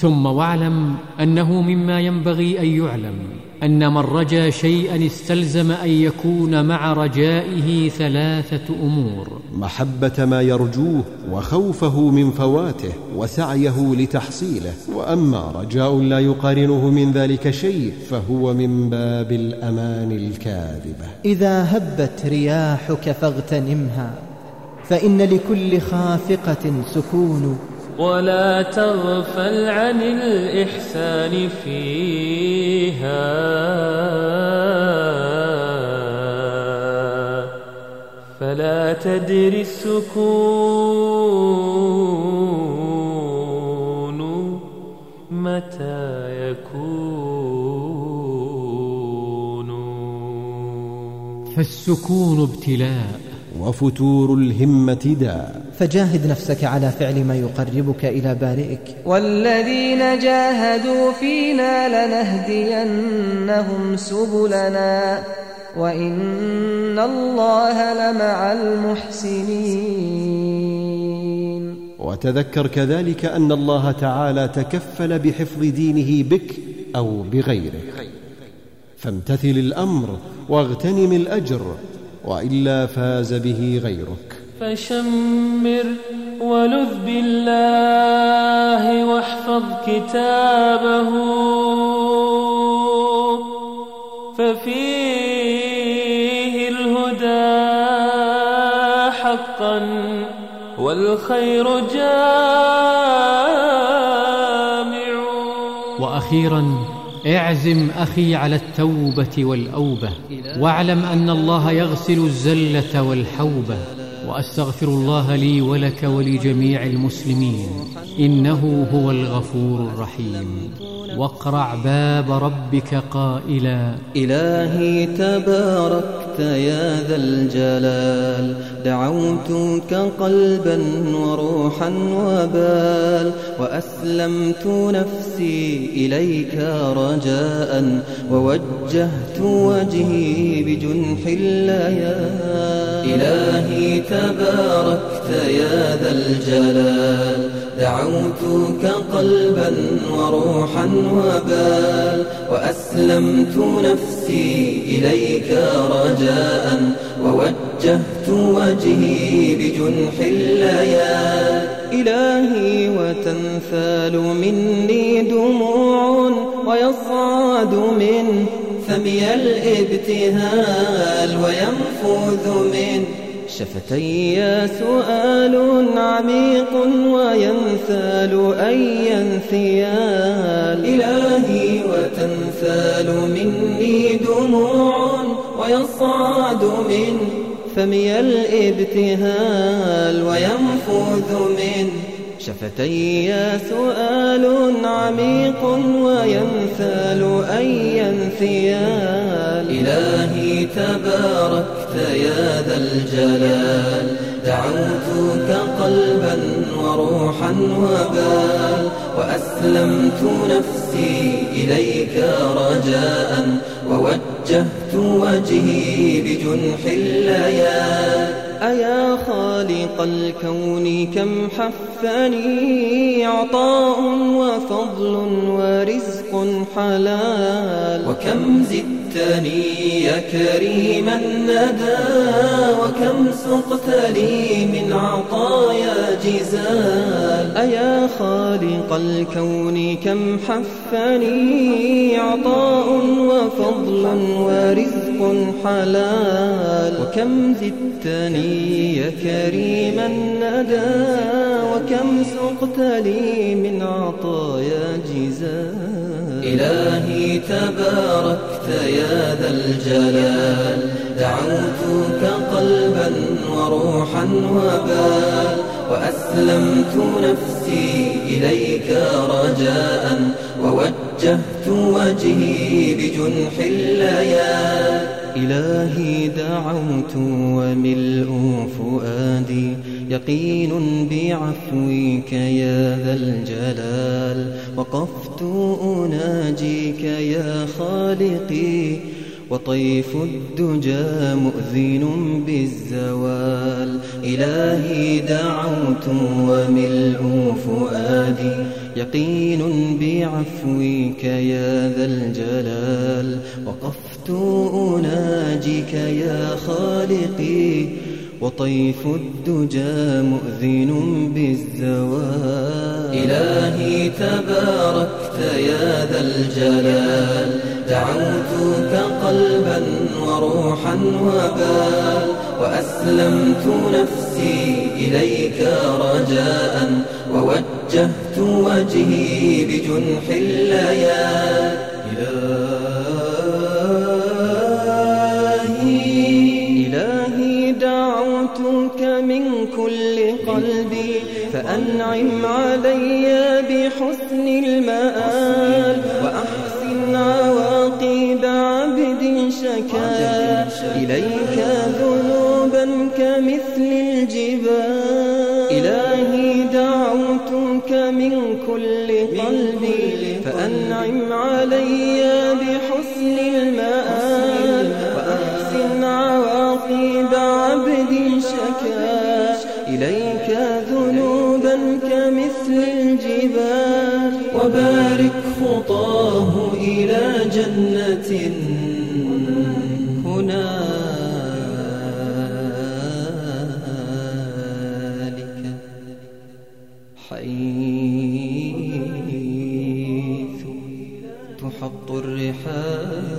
ثم واعلم أنه مما ينبغي أن يعلم أن من رجا شيئا استلزم أن يكون مع رجائه ثلاثة أمور. محبة ما يرجوه وخوفه من فواته وسعيه لتحصيله. وأما رجاء لا يقارنه من ذلك شيء فهو من باب الأمان الكاذبة. إذا هبت رياحك فاغتنمها فإن لكل خافقة سكون. ولا تغفل عن الإحسان فيها. فلا تدري السكون متى يكون. فالسكون ابتلاء. وفتور الهمة داء. فجاهد نفسك على فعل ما يقربك إلى بارئك. والذين جاهدوا فينا لنهدينهم سبلنا وإن الله لمع المحسنين. وتذكر كذلك أن الله تعالى تكفل بحفظ دينه بك أو بغيرك. فامتثل الأمر واغتنم الأجر. وإلا فاز به غيرك. فشمر ولذ بالله واحفظ كتابه. ففيه الهدى حقا والخير جامع. وأخيرا اعزم أخي على التوبة والأوبة واعلم أن الله يغسل الزلة والحوبة وأستغفر الله لي ولك ولجميع المسلمين إنه هو الغفور الرحيم. واقرع باب ربك قائلا إلهي تباركت يا ذا الجلال. دعوتك قلبا وروحا وبال. وأسلمت نفسي إليك رجاء. ووجهت وجهي بجنح الليال إلهي تباركت يا ذا الجلال. دعوتك قلبا وروحا وبال وأسلمت نفسي إليك رجاء ووجهت وجهي بجنح الليال إلهي وتنثال مني دموع ويصعد من فمي الابتهال وينفذ من شفتي سؤال عميق وينثال أي انثيال؟ إلهي وتنثال مني دموع ويصعد من فمي الابتهال وينفذ من شفتي سؤال عميق وينثال أي انثيال؟ إلهي تباركت يا ذا الجلال. دعوتك قلبا وروحا وبال. وأسلمت نفسي إليك رجاء. ووجهت وجهي بجنح الليال. أيا خالق الكون كم حفني؟ عطاء وفضل ورزق حلال. وكم زدتني يا كريم الندى وكم سقت لي من عطايا جزال. أيا خالق الكون كم حفني عطاء وفضل ورزق حلال. وكم زدتني يا كريم الندى وكم سقت لي من عطايا جزال. إلهي تباركت يا ذا الجلال. دعوتك قلبا وروحا وبال. وأسلمت نفسي إليك رجاء. ووجهت وجهي بجنح الليال. إلهي دعوت وملء فؤادي يقين بعفوك يا ذا الجلال وقفت أناجيك يا خالقي وطيف الدجى مؤذن بالزوال إلهي دعوت وملء فؤادي يقين بعفوك يا ذا الجلال وقفت أناجيك يا خالقي وطيف الدجى مؤذن بالزوال. إلهي تباركت يا ذا الجلال دعوتك قلبا وروحا وبال. وأسلمت نفسي إليك رجاء ووجهت وجهي بجنح الليال. إلهي فأنعم علي بحسن المآل وأحسن عواقب عبد شكا. إليك ذنوبا كمثل الجبال. إلهي دعوتك من كل قلبي فأنعم علي بحسن المآل وأحسن عواقب عبد كمثل الجبال وبارك خطاه إلى جنة هنالك. حيث تحط الرحال.